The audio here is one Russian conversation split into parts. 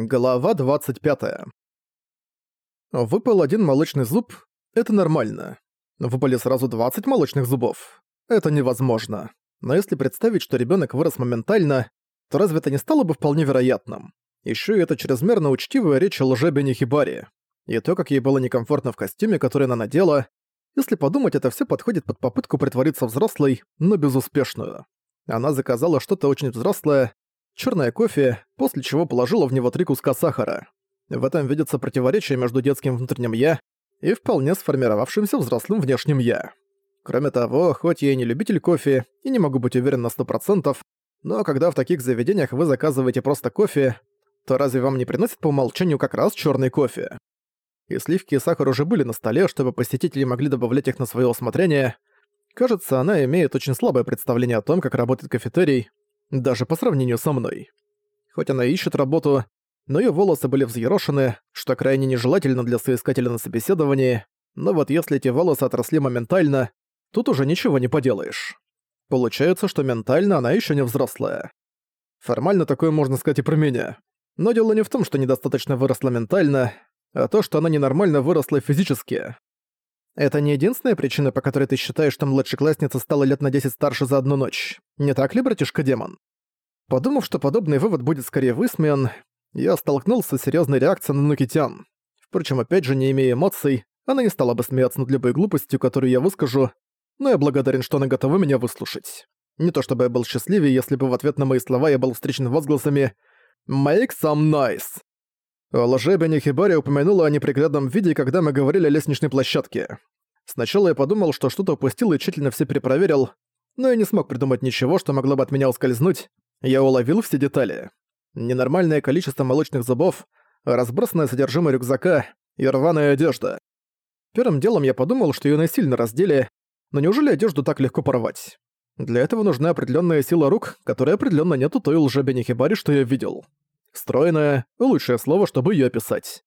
Глава 25. Выпал один молочный зуб – это нормально. Выпали сразу 20 молочных зубов. Это невозможно. Но если представить, что ребенок вырос моментально, то разве это не стало бы вполне вероятным? Еще и это чрезмерно учтивая речь о лже Бенихибари. И то, как ей было некомфортно в костюме, который она надела. Если подумать, это все подходит под попытку притвориться взрослой, но безуспешную. Она заказала что-то очень взрослое, черное кофе, после чего положила в него три куска сахара. В этом видится противоречие между детским внутренним «я» и вполне сформировавшимся взрослым внешним «я». Кроме того, хоть я и не любитель кофе и не могу быть уверен на сто процентов, но когда в таких заведениях вы заказываете просто кофе, то разве вам не приносят по умолчанию как раз черный кофе? И сливки и сахар уже были на столе, чтобы посетители могли добавлять их на свое усмотрение. Кажется, она имеет очень слабое представление о том, как работает кафетерий, даже по сравнению со мной. Хоть она ищет работу, но её волосы были взъерошены, что крайне нежелательно для соискателя на собеседовании, но вот если эти волосы отросли моментально, тут уже ничего не поделаешь. Получается, что ментально она ещё не взрослая. Формально такое можно сказать и про меня. Но дело не в том, что недостаточно выросла ментально, а то, что она ненормально выросла физически. Это не единственная причина, по которой ты считаешь, что младшеклассница стала лет на 10 старше за одну ночь. Не так ли, братишка-демон? Подумав, что подобный вывод будет скорее высмеян, я столкнулся с серьезной реакцией на Нукитян. Впрочем, опять же, не имея эмоций, она не стала бы смеяться над любой глупостью, которую я выскажу, но я благодарен, что она готова меня выслушать. Не то чтобы я был счастливее, если бы в ответ на мои слова я был встречен возгласами «Make some nice». Лжебя Хибари упомянула о неприглядном виде, когда мы говорили о лестничной площадке. Сначала я подумал, что что-то упустил и тщательно все перепроверил, но я не смог придумать ничего, что могло бы от меня ускользнуть. Я уловил все детали. Ненормальное количество молочных зубов, разбросанное содержимое рюкзака и рваная одежда. Первым делом я подумал, что ее насильно раздели, но неужели одежду так легко порвать? Для этого нужна определенная сила рук, которой определенно нет у той лжебени Хибари, что я видел. Стройная — лучшее слово, чтобы ее описать.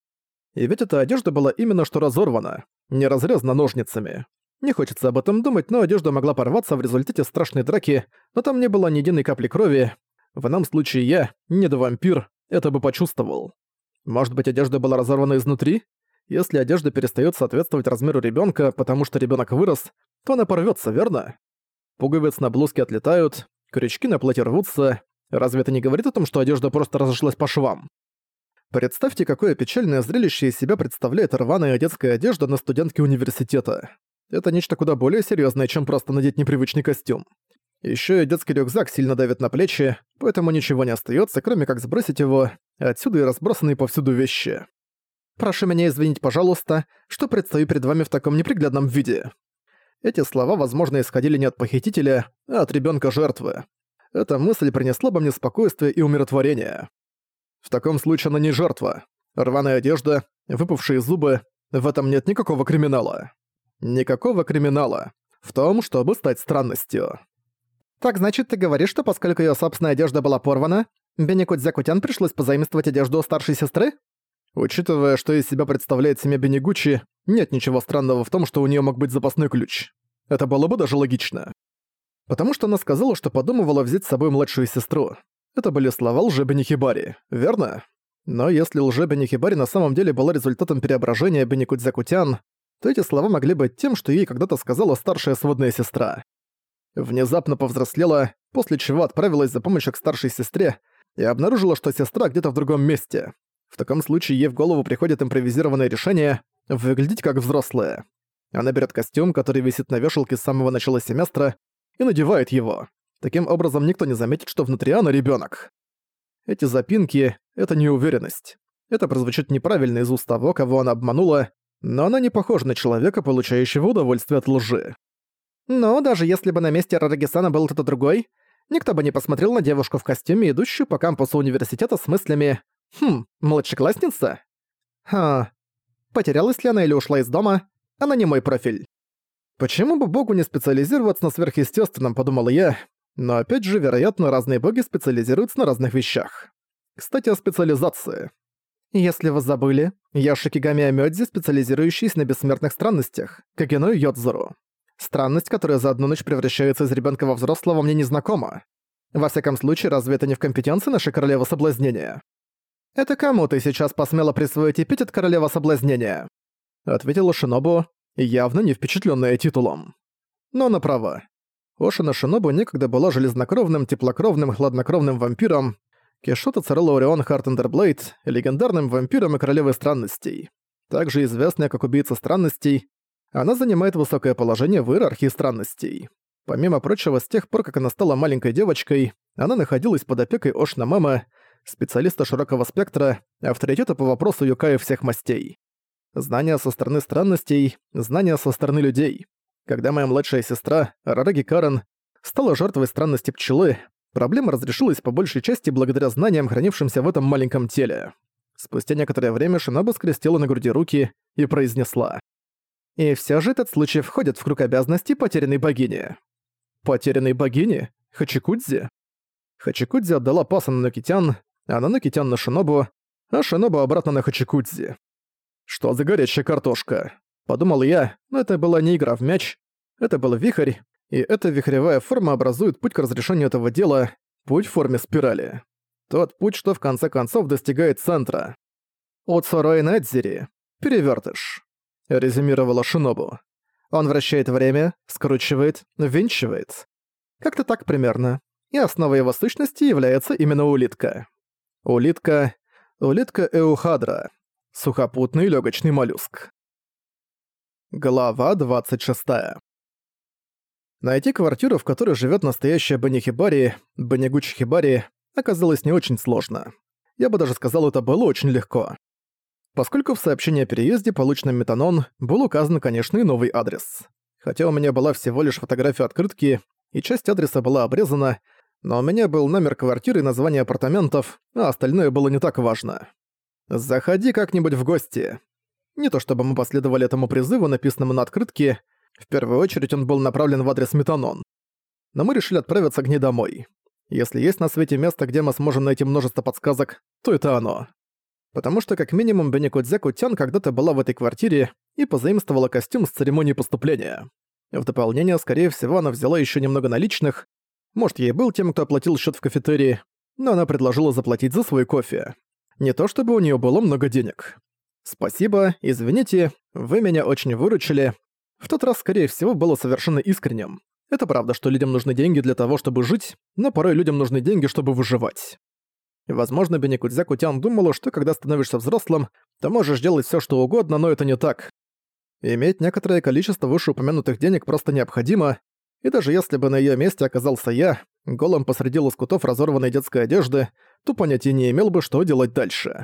И ведь эта одежда была именно что разорвана, не разрезана ножницами. Не хочется об этом думать, но одежда могла порваться в результате страшной драки, но там не было ни единой капли крови. В ином случае я, не вампир, это бы почувствовал. Может быть, одежда была разорвана изнутри? Если одежда перестает соответствовать размеру ребенка, потому что ребенок вырос, то она порвется, верно? Пуговицы на блузке отлетают, крючки на платье рвутся. Разве это не говорит о том, что одежда просто разошлась по швам? Представьте, какое печальное зрелище из себя представляет рваная детская одежда на студентке университета. Это нечто куда более серьезное, чем просто надеть непривычный костюм. Еще и детский рюкзак сильно давит на плечи, поэтому ничего не остается, кроме как сбросить его, отсюда и разбросанные повсюду вещи. «Прошу меня извинить, пожалуйста, что предстаю перед вами в таком неприглядном виде». Эти слова, возможно, исходили не от похитителя, а от ребенка жертвы. Эта мысль принесла бы мне спокойствие и умиротворение. В таком случае она не жертва. Рваная одежда, выпавшие зубы — в этом нет никакого криминала. Никакого криминала. В том, чтобы стать странностью. «Так значит, ты говоришь, что поскольку её собственная одежда была порвана, Бенекудзякутян пришлось позаимствовать одежду у старшей сестры?» Учитывая, что из себя представляет семья Бенегучи, нет ничего странного в том, что у неё мог быть запасной ключ. Это было бы даже логично. Потому что она сказала, что подумывала взять с собой младшую сестру. Это были слова лжеби Нихибари, верно? Но если лжеби Нихибари на самом деле была результатом переображения Беникудзякутян, то эти слова могли быть тем, что ей когда-то сказала старшая сводная сестра. Внезапно повзрослела, после чего отправилась за помощью к старшей сестре и обнаружила, что сестра где-то в другом месте. В таком случае ей в голову приходит импровизированное решение выглядеть как взрослая. Она берет костюм, который висит на вешалке с самого начала семестра, и надевает его. Таким образом, никто не заметит, что внутри она ребенок. Эти запинки — это неуверенность. Это прозвучит неправильно из уст того, кого она обманула, но она не похожа на человека, получающего удовольствие от лжи. Но даже если бы на месте Рарагисана был кто-то другой, никто бы не посмотрел на девушку в костюме, идущую по кампусу университета с мыслями «Хм, младшеклассница?» «Ха, потерялась ли она или ушла из дома? Она не мой профиль». Почему бы богу не специализироваться на сверхъестественном, подумал я, но опять же, вероятно, разные боги специализируются на разных вещах. Кстати, о специализации. Если вы забыли, я Шикигами Амёдзи, специализирующийся на бессмертных странностях, Кагено Йодзуру. Странность, которая за одну ночь превращается из ребенка во взрослого, мне незнакома. Во всяком случае, разве это не в компетенции нашей королевы соблазнения? «Это кому ты сейчас посмела присвоить эпитет королева соблазнения?» Ответила Шинобу, явно не впечатленная титулом. Но она права. Ошино Шинобу некогда была железнокровным, теплокровным, хладнокровным вампиром, Кисшот Ацерола-Орион Хартандерблейд — легендарным вампиром и королевой странностей. Также известная как убийца странностей, она занимает высокое положение в иерархии странностей. Помимо прочего, с тех пор, как она стала маленькой девочкой, она находилась под опекой Ошна Мама, специалиста широкого спектра, авторитета по вопросу юкаи всех мастей. Знания со стороны странностей, знания со стороны людей. Когда моя младшая сестра, Рараги Карен, стала жертвой странности пчелы, проблема разрешилась по большей части благодаря знаниям, хранившимся в этом маленьком теле. Спустя некоторое время Шинаба скрестила на груди руки и произнесла. «И всё же этот случай входит в круг обязанностей потерянной богини». «Потерянной богини? Хачикудзи?» Хачикудзи отдала пас на Нокитян, а на Нокитян на Шинобу, а Шинобу обратно на Хачикудзи. «Что за горячая картошка?» Подумал я, но это была не игра в мяч, это был вихрь, и эта вихревая форма образует путь к разрешению этого дела, путь в форме спирали. Тот путь, что в конце концов достигает центра. «Уцурой Надзири. Перевертыш», — резюмировала Шинобу. Он вращает время, скручивает, винчивает. Как-то так примерно. И основой его сущности является именно улитка. Улитка... Улитка Эухадра. Сухопутный легочный моллюск. Глава 26. Найти квартиру, в которой живет настоящая Банихибари, Банигучи Хибари, оказалось не очень сложно. Я бы даже сказал, это было очень легко. Поскольку в сообщении о переезде, полученном Метанон, был указан, конечно, и новый адрес. Хотя у меня была всего лишь фотография открытки, и часть адреса была обрезана, но у меня был номер квартиры и название апартаментов, а остальное было не так важно. «Заходи как-нибудь в гости». Не то чтобы мы последовали этому призыву, написанному на открытке, в первую очередь он был направлен в адрес Метанон. Но мы решили отправиться к ней домой. Если есть на свете место, где мы сможем найти множество подсказок, то это оно. Потому что как минимум Беникудзяку Тян когда-то была в этой квартире и позаимствовала костюм с церемонии поступления. В дополнение, скорее всего, она взяла еще немного наличных. Может, ей был тем, кто оплатил счет в кафетерии, но она предложила заплатить за свой кофе. Не то чтобы у нее было много денег. «Спасибо, извините, вы меня очень выручили». В тот раз, скорее всего, было совершенно искренним. Это правда, что людям нужны деньги для того, чтобы жить, но порой людям нужны деньги, чтобы выживать. Возможно, Беникудзя Кутян думала, что когда становишься взрослым, то можешь делать все, что угодно, но это не так. Иметь некоторое количество вышеупомянутых денег просто необходимо, и даже если бы на ее месте оказался я, голым посреди лоскутов разорванной детской одежды, то понятия не имел бы, что делать дальше.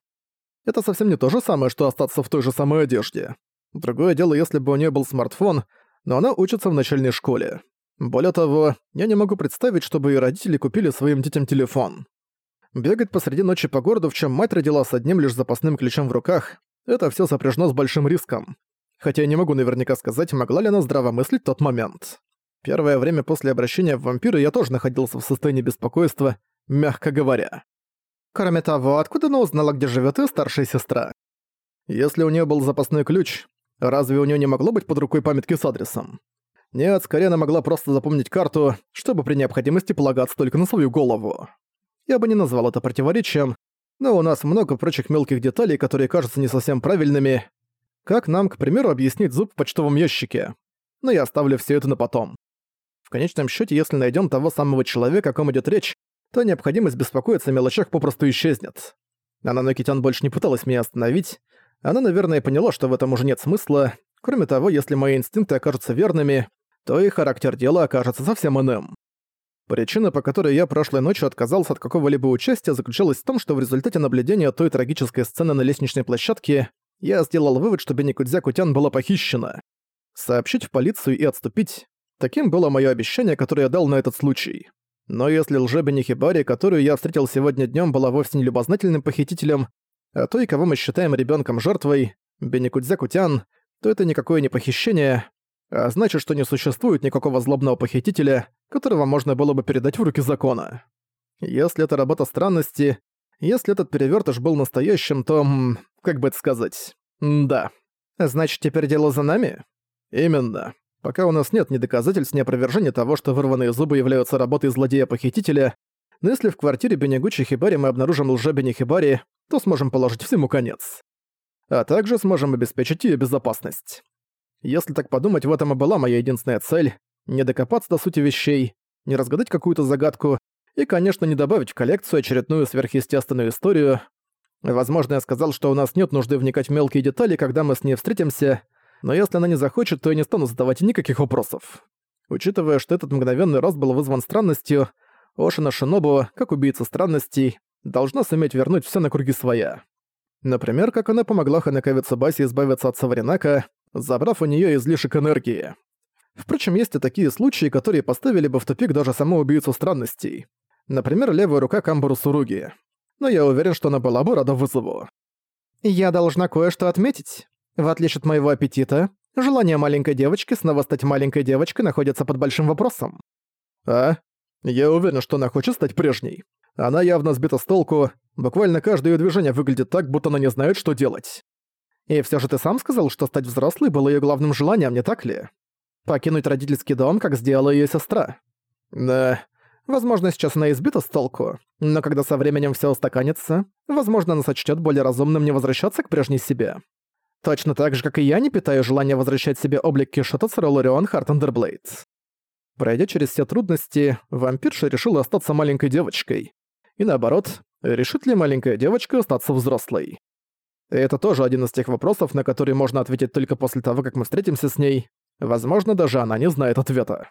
Это совсем не то же самое, что остаться в той же самой одежде. Другое дело, если бы у нее был смартфон, но она учится в начальной школе. Более того, я не могу представить, чтобы ее родители купили своим детям телефон. Бегать посреди ночи по городу, в чем мать родила с одним лишь запасным ключом в руках, это все сопряжено с большим риском. Хотя я не могу наверняка сказать, могла ли она здраво мыслить в тот момент. Первое время после обращения в вампира я тоже находился в состоянии беспокойства, мягко говоря. Кроме того, откуда она узнала, где живет ее старшая сестра? Если у нее был запасной ключ, разве у нее не могло быть под рукой памятки с адресом? Нет, скорее она могла просто запомнить карту, чтобы при необходимости полагаться только на свою голову. Я бы не назвал это противоречием, но у нас много прочих мелких деталей, которые кажутся не совсем правильными. Как нам, к примеру, объяснить зуб в почтовом ящике? Но я оставлю все это на потом. В конечном счете, если найдем того самого человека, о ком идет речь, то необходимость беспокоиться о мелочах попросту исчезнет. Она Нокитян больше не пыталась меня остановить. Она, наверное, поняла, что в этом уже нет смысла. Кроме того, если мои инстинкты окажутся верными, то и характер дела окажется совсем иным. Причина, по которой я прошлой ночью отказался от какого-либо участия, заключалась в том, что в результате наблюдения той трагической сцены на лестничной площадке я сделал вывод, что Беникудзя Кутян была похищена. Сообщить в полицию и отступить – таким было мое обещание, которое я дал на этот случай. Но если лжеби Хибари, которую я встретил сегодня днем, была вовсе не любознательным похитителем, а той, кого мы считаем ребенком жертвой, Беникудзя Кутян, то это никакое не похищение, а значит, что не существует никакого злобного похитителя, которого можно было бы передать в руки закона. Если это работа странности, если этот перевертыш был настоящим, то... как бы это сказать... да. Значит, теперь дело за нами? Именно. Пока у нас нет ни доказательств, ни опровержения того, что вырванные зубы являются работой злодея-похитителя, но если в квартире Бенегучи Хибари мы обнаружим лже Бенехибари, то сможем положить всему конец. А также сможем обеспечить ее безопасность. Если так подумать, в этом и была моя единственная цель — не докопаться до сути вещей, не разгадать какую-то загадку и, конечно, не добавить в коллекцию очередную сверхъестественную историю. Возможно, я сказал, что у нас нет нужды вникать в мелкие детали, когда мы с ней встретимся, но если она не захочет, то я не стану задавать никаких вопросов. Учитывая, что этот мгновенный рост был вызван странностью, Ошина Шинобу, как убийца странностей, должна суметь вернуть все на круги своя. Например, как она помогла Ханака Цубаси избавиться от Саваринака, забрав у нее излишек энергии. Впрочем, есть и такие случаи, которые поставили бы в тупик даже саму убийцу странностей. Например, левая рука Камбуру Суруги. Но я уверен, что она была бы рада вызову. «Я должна кое-что отметить. В отличие от моего аппетита, желание маленькой девочки снова стать маленькой девочкой находится под большим вопросом». «А? Я уверен, что она хочет стать прежней. Она явно сбита с толку, буквально каждое её движение выглядит так, будто она не знает, что делать. И всё же ты сам сказал, что стать взрослой было её главным желанием, не так ли? Покинуть родительский дом, как сделала её сестра. Да, возможно, сейчас она и сбита с толку, но когда со временем всё устаканится, возможно, она сочтёт более разумным не возвращаться к прежней себе. Точно так же, как и я не питаю желания возвращать себе облик Кисшот Ацерола-Орион Хартандерблейд. Пройдя через все трудности, вампирша решила остаться маленькой девочкой. И наоборот, решит ли маленькая девочка остаться взрослой? И это тоже один из тех вопросов, на которые можно ответить только после того, как мы встретимся с ней. Возможно, даже она не знает ответа.